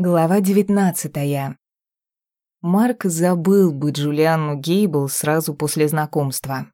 Глава девятнадцатая. Марк забыл бы Джулианну Гейбл сразу после знакомства.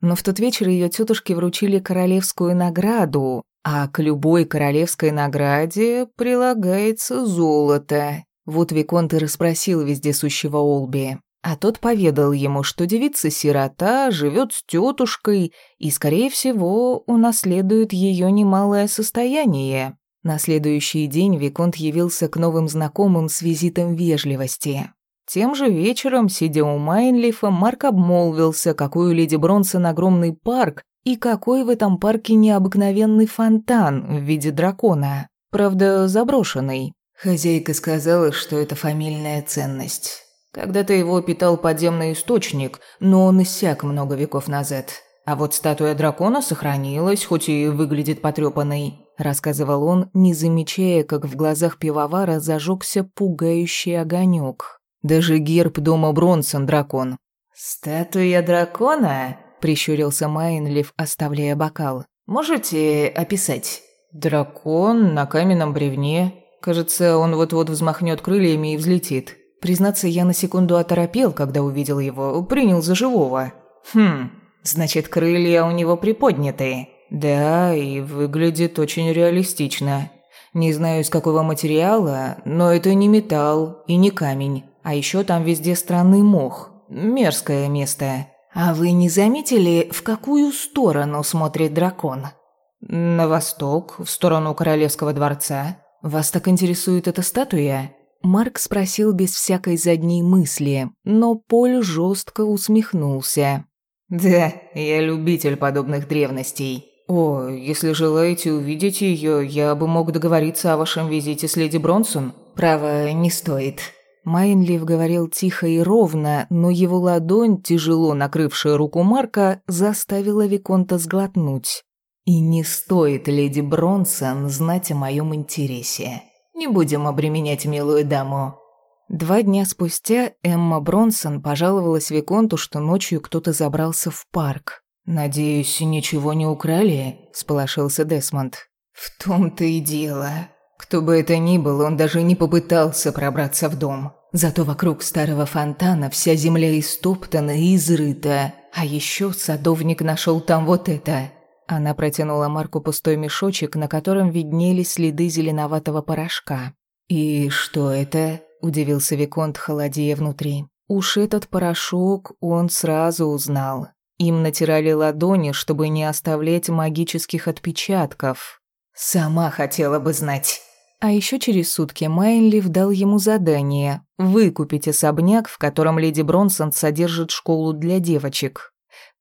Но в тот вечер ее тетушке вручили королевскую награду, а к любой королевской награде прилагается золото. Вот Виконт и расспросил вездесущего Олби. А тот поведал ему, что девица-сирота живет с тетушкой и, скорее всего, унаследует ее немалое состояние. На следующий день Виконт явился к новым знакомым с визитом вежливости. Тем же вечером, сидя у Майнлифа, Марк обмолвился, какой у леди Бронсон огромный парк и какой в этом парке необыкновенный фонтан в виде дракона. Правда, заброшенный. Хозяйка сказала, что это фамильная ценность. Когда-то его питал подземный источник, но он иссяк много веков назад. А вот статуя дракона сохранилась, хоть и выглядит потрепанной рассказывал он, не замечая, как в глазах пивовара зажегся пугающий огонек. Даже герб дома Бронсон дракон. «Статуя дракона?» – прищурился Майнлиф, оставляя бокал. «Можете описать?» «Дракон на каменном бревне. Кажется, он вот-вот взмахнет крыльями и взлетит. Признаться, я на секунду оторопел, когда увидел его, принял за живого. Хм, значит, крылья у него приподнятые. Да, и выглядит очень реалистично. Не знаю, из какого материала, но это не металл и не камень. А еще там везде странный мох. Мерзкое место. А вы не заметили, в какую сторону смотрит дракон? На восток, в сторону королевского дворца. Вас так интересует эта статуя? Марк спросил без всякой задней мысли, но Поль жестко усмехнулся. «Да, я любитель подобных древностей. «О, если желаете увидеть ее, я бы мог договориться о вашем визите с леди Бронсон». «Право, не стоит». Майнлив говорил тихо и ровно, но его ладонь, тяжело накрывшая руку Марка, заставила Виконта сглотнуть. «И не стоит леди Бронсон знать о моем интересе. Не будем обременять милую даму». Два дня спустя Эмма Бронсон пожаловалась Виконту, что ночью кто-то забрался в парк. «Надеюсь, ничего не украли?» – сполошился Десмонд. «В том-то и дело. Кто бы это ни был, он даже не попытался пробраться в дом. Зато вокруг старого фонтана вся земля истоптана и изрыта. А еще садовник нашел там вот это». Она протянула Марку пустой мешочек, на котором виднелись следы зеленоватого порошка. «И что это?» – удивился Виконт, холодея внутри. Уж этот порошок он сразу узнал. Им натирали ладони, чтобы не оставлять магических отпечатков. Сама хотела бы знать. А еще через сутки Майнлиф дал ему задание выкупить особняк, в котором леди Бронсон содержит школу для девочек.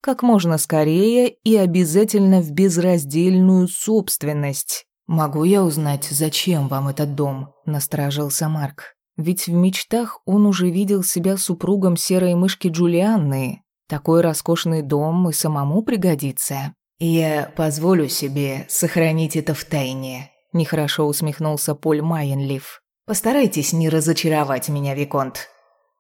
Как можно скорее и обязательно в безраздельную собственность. «Могу я узнать, зачем вам этот дом?» – насторожился Марк. Ведь в мечтах он уже видел себя супругом серой мышки Джулианны, такой роскошный дом и самому пригодится. Я позволю себе сохранить это в тайне. Нехорошо усмехнулся Поль Майенлиф. Постарайтесь не разочаровать меня, виконт.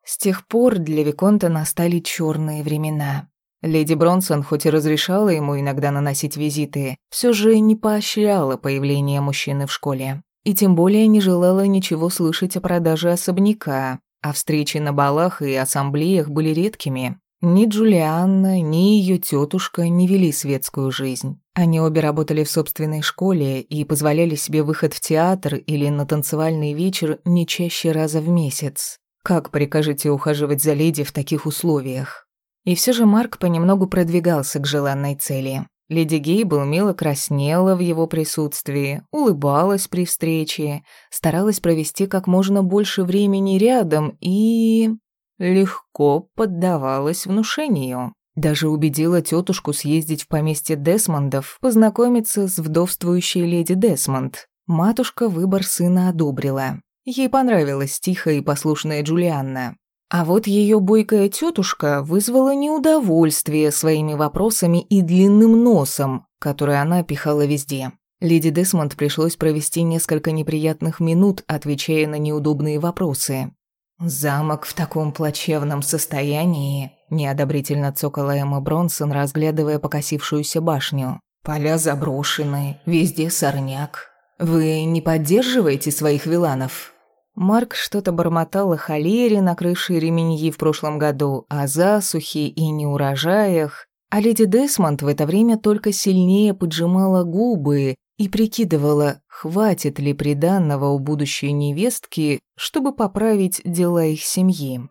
С тех пор для виконта настали черные времена. Леди Бронсон хоть и разрешала ему иногда наносить визиты, все же не поощряла появление мужчины в школе. И тем более не желала ничего слышать о продаже особняка, а встречи на балах и ассамблеях были редкими. Ни Джулианна, ни ее тетушка не вели светскую жизнь. Они обе работали в собственной школе и позволяли себе выход в театр или на танцевальный вечер не чаще раза в месяц. Как прикажете ухаживать за леди в таких условиях? И все же Марк понемногу продвигался к желанной цели. Леди Гейбл мило краснела в его присутствии, улыбалась при встрече, старалась провести как можно больше времени рядом и легко поддавалась внушению. Даже убедила тетушку съездить в поместье Десмондов, познакомиться с вдовствующей леди Десмонд. Матушка выбор сына одобрила. Ей понравилась тихая и послушная Джулианна. А вот ее бойкая тетушка вызвала неудовольствие своими вопросами и длинным носом, который она пихала везде. Леди Десмонд пришлось провести несколько неприятных минут, отвечая на неудобные вопросы. «Замок в таком плачевном состоянии», – неодобрительно цокала Эмма Бронсон, разглядывая покосившуюся башню. «Поля заброшены, везде сорняк. Вы не поддерживаете своих виланов?» Марк что-то бормотал о холере на крыше Ременьи в прошлом году, о засухе и неурожаях, а леди Десмонд в это время только сильнее поджимала губы и прикидывала, хватит ли приданного у будущей невестки, чтобы поправить дела их семьи.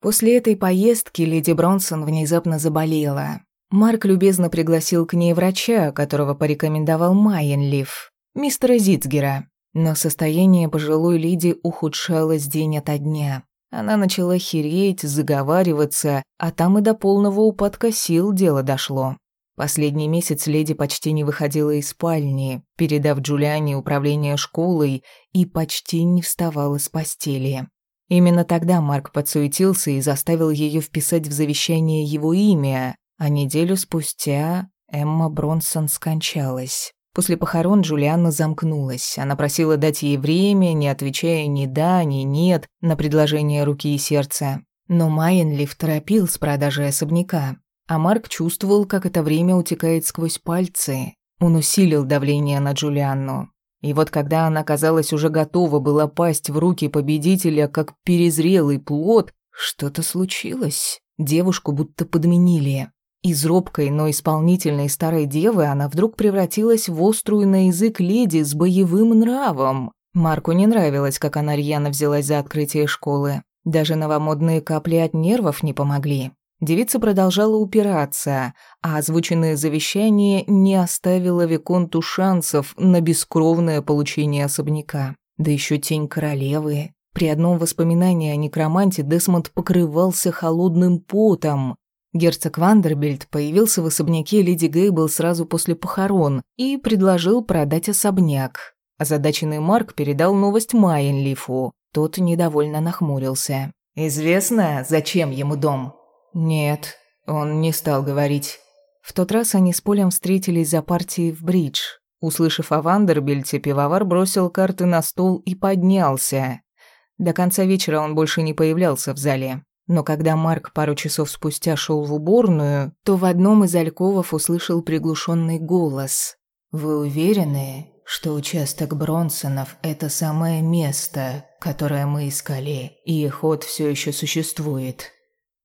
После этой поездки леди Бронсон внезапно заболела. Марк любезно пригласил к ней врача, которого порекомендовал Майенлиф, мистера Зицгера. Но состояние пожилой леди ухудшалось день ото дня. Она начала хереть, заговариваться, а там и до полного упадка сил дело дошло. Последний месяц леди почти не выходила из спальни, передав Джулиане управление школой и почти не вставала с постели. Именно тогда Марк подсуетился и заставил ее вписать в завещание его имя, а неделю спустя Эмма Бронсон скончалась. После похорон Джулианна замкнулась. Она просила дать ей время, не отвечая ни да, ни нет на предложение руки и сердца. Но Майенлиф торопил с продажей особняка, а Марк чувствовал, как это время утекает сквозь пальцы. Он усилил давление на Джулианну. И вот когда она, казалось, уже готова была пасть в руки победителя, как перезрелый плод, что-то случилось. Девушку будто подменили. Из робкой, но исполнительной старой девы она вдруг превратилась в острую на язык леди с боевым нравом. Марку не нравилось, как она рьяно взялась за открытие школы. Даже новомодные капли от нервов не помогли. Девица продолжала упираться, а озвученное завещание не оставило Виконту шансов на бескровное получение особняка. Да еще тень королевы. При одном воспоминании о некроманте Десмонд покрывался холодным потом. Герцог Вандербильд появился в особняке леди Гейбл сразу после похорон и предложил продать особняк. Озадаченный Марк передал новость Майенлифу. Тот недовольно нахмурился. «Известно, зачем ему дом?» Нет, он не стал говорить. В тот раз они с Полем встретились за партией в бридж. Услышав о Вандербильте, пивовар бросил карты на стол и поднялся. До конца вечера он больше не появлялся в зале. Но когда Марк пару часов спустя шел в уборную, то в одном из альковов услышал приглушенный голос. «Вы уверены, что участок Бронсонов – это самое место, которое мы искали, и ход все еще существует?»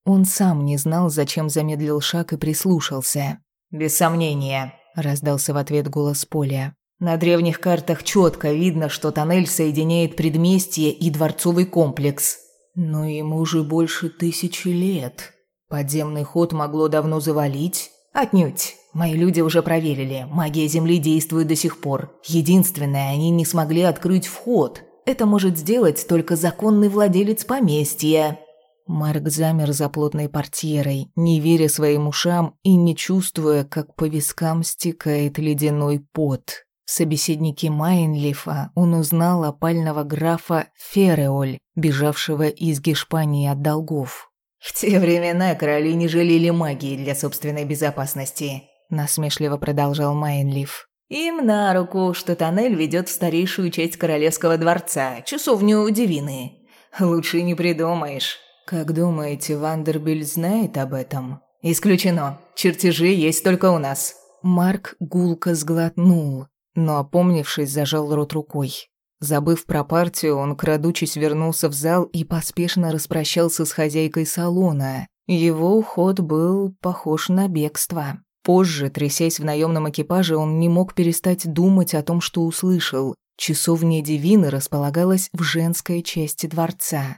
Он сам не знал, зачем замедлил шаг и прислушался. «Без сомнения», – раздался в ответ голос Поля. «На древних картах четко видно, что тоннель соединяет предместье и дворцовый комплекс. Но ему уже больше тысячи лет. Подземный ход могло давно завалить?» «Отнюдь. Мои люди уже проверили. Магия Земли действует до сих пор. Единственное, они не смогли открыть вход. Это может сделать только законный владелец поместья». Марк замер за плотной портьерой, не веря своим ушам и не чувствуя, как по вискам стекает ледяной пот. В собеседнике Майнлифа он узнал опального графа Фереоль, бежавшего из Гешпании от долгов. «В те времена короли не жалели магии для собственной безопасности», насмешливо продолжал Майнлиф. «Им на руку, что тоннель ведет в старейшую часть королевского дворца, часовню Дивины. Лучше не придумаешь». «Как думаете, Вандербильд знает об этом?» «Исключено. Чертежи есть только у нас». Марк гулко сглотнул, но, опомнившись, зажал рот рукой. Забыв про партию, он, крадучись, вернулся в зал и поспешно распрощался с хозяйкой салона. Его уход был похож на бегство. Позже, трясясь в наемном экипаже, он не мог перестать думать о том, что услышал. Часовня Дивины располагалась в женской части дворца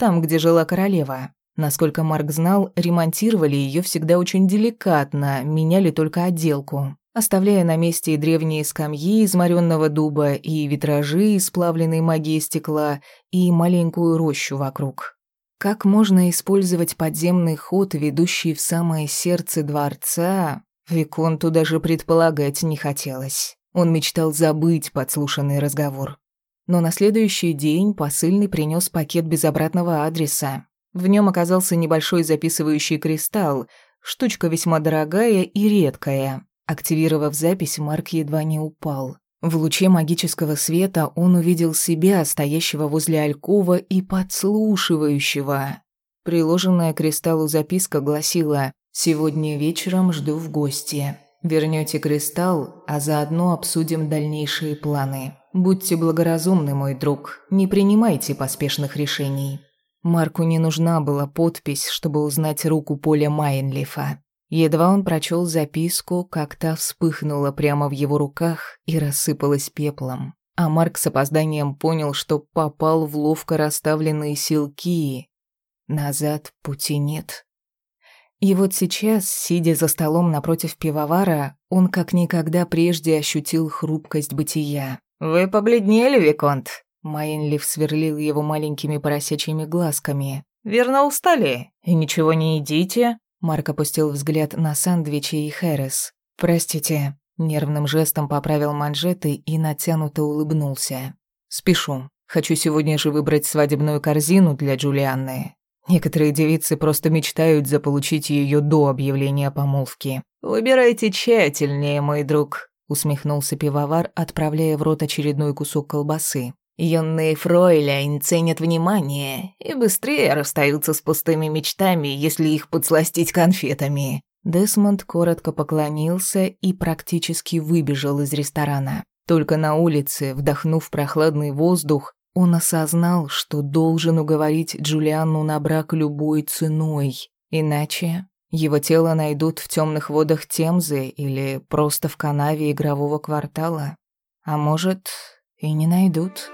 там, где жила королева. Насколько Марк знал, ремонтировали ее всегда очень деликатно, меняли только отделку, оставляя на месте и древние скамьи из моренного дуба, и витражи из плавленной магии стекла, и маленькую рощу вокруг. Как можно использовать подземный ход, ведущий в самое сердце дворца, Виконту даже предполагать не хотелось. Он мечтал забыть подслушанный разговор. Но на следующий день посыльный принес пакет без обратного адреса. В нем оказался небольшой записывающий кристалл, штучка весьма дорогая и редкая. Активировав запись, Марк едва не упал. В луче магического света он увидел себя, стоящего возле алькова и подслушивающего. Приложенная к кристаллу записка гласила Сегодня вечером жду в гости. Вернете кристалл, а заодно обсудим дальнейшие планы. Будьте благоразумны, мой друг, не принимайте поспешных решений. Марку не нужна была подпись, чтобы узнать руку Поля Майнлифа. Едва он прочел записку, как та вспыхнула прямо в его руках и рассыпалась пеплом. А Марк с опозданием понял, что попал в ловко расставленные силки. Назад пути нет. И вот сейчас, сидя за столом напротив пивовара, он как никогда прежде ощутил хрупкость бытия. «Вы побледнели, Виконт?» Майнлиф сверлил его маленькими поросячьими глазками. «Верно устали? И ничего не едите?» Марк опустил взгляд на сандвичи и Хэрис. «Простите». Нервным жестом поправил манжеты и натянуто улыбнулся. «Спешу. Хочу сегодня же выбрать свадебную корзину для Джулианны. Некоторые девицы просто мечтают заполучить ее до объявления помолвки. Выбирайте тщательнее, мой друг», усмехнулся пивовар, отправляя в рот очередной кусок колбасы. Юные фройляйн ценят внимание и быстрее расстаются с пустыми мечтами, если их подсластить конфетами. Десмонд коротко поклонился и практически выбежал из ресторана. Только на улице, вдохнув прохладный воздух, он осознал, что должен уговорить Джулианну на брак любой ценой. Иначе его тело найдут в темных водах Темзы или просто в канаве игрового квартала. А может, и не найдут.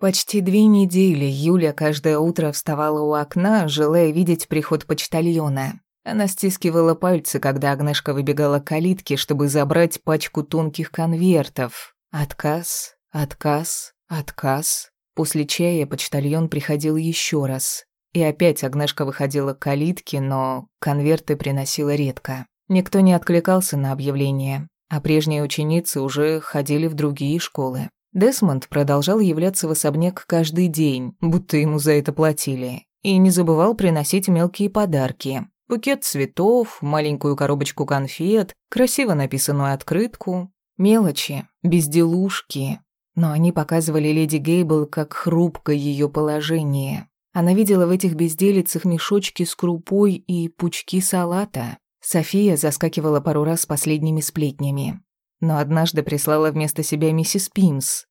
Почти две недели Юля каждое утро вставала у окна, желая видеть приход почтальона. Она стискивала пальцы, когда Агнешка выбегала к калитке, чтобы забрать пачку тонких конвертов. Отказ, отказ, отказ. После чая почтальон приходил еще раз. И опять Агнешка выходила к калитке, но конверты приносила редко. Никто не откликался на объявление, а прежние ученицы уже ходили в другие школы. Десмонд продолжал являться в особняк каждый день, будто ему за это платили, и не забывал приносить мелкие подарки. Букет цветов, маленькую коробочку конфет, красиво написанную открытку. Мелочи, безделушки. Но они показывали леди Гейбл, как хрупко ее положение. Она видела в этих безделицах мешочки с крупой и пучки салата. София заскакивала пару раз с последними сплетнями но однажды прислала вместо себя миссис Пимс.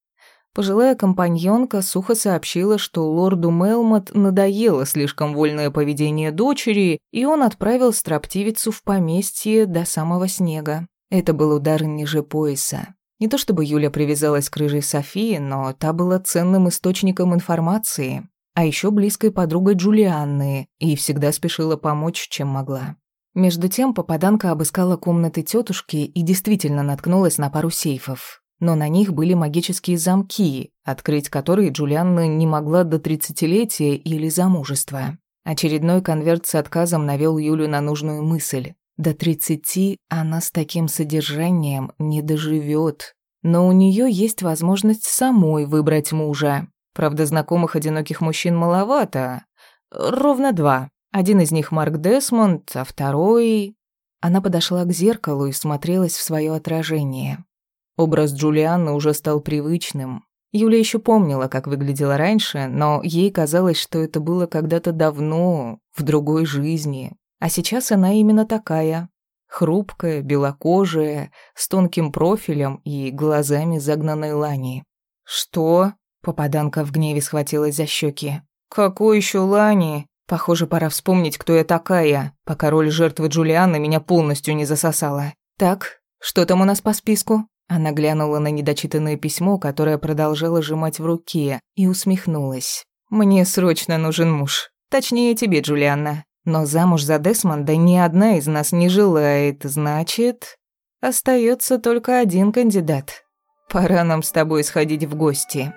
Пожилая компаньонка сухо сообщила, что лорду Мелмот надоело слишком вольное поведение дочери, и он отправил строптивицу в поместье до самого снега. Это был удар ниже пояса. Не то чтобы Юля привязалась к рыжей Софии, но та была ценным источником информации, а еще близкой подругой Джулианны и всегда спешила помочь, чем могла. Между тем попаданка обыскала комнаты тетушки и действительно наткнулась на пару сейфов. Но на них были магические замки, открыть которые Джулианна не могла до тридцатилетия или замужества. Очередной конверт с отказом навел Юлю на нужную мысль. До тридцати она с таким содержанием не доживет. Но у нее есть возможность самой выбрать мужа. Правда, знакомых одиноких мужчин маловато. Ровно два. Один из них Марк Десмонд, а второй... Она подошла к зеркалу и смотрелась в свое отражение. Образ Джулианны уже стал привычным. Юля еще помнила, как выглядела раньше, но ей казалось, что это было когда-то давно, в другой жизни. А сейчас она именно такая. Хрупкая, белокожая, с тонким профилем и глазами загнанной лани. «Что?» — попаданка в гневе схватилась за щеки. «Какой еще лани? Похоже, пора вспомнить, кто я такая, пока роль жертвы Джулианы меня полностью не засосала. Так, что там у нас по списку? Она глянула на недочитанное письмо, которое продолжала сжимать в руке, и усмехнулась. «Мне срочно нужен муж. Точнее, тебе, Джулианна. Но замуж за Десмонда ни одна из нас не желает, значит, остается только один кандидат. Пора нам с тобой сходить в гости».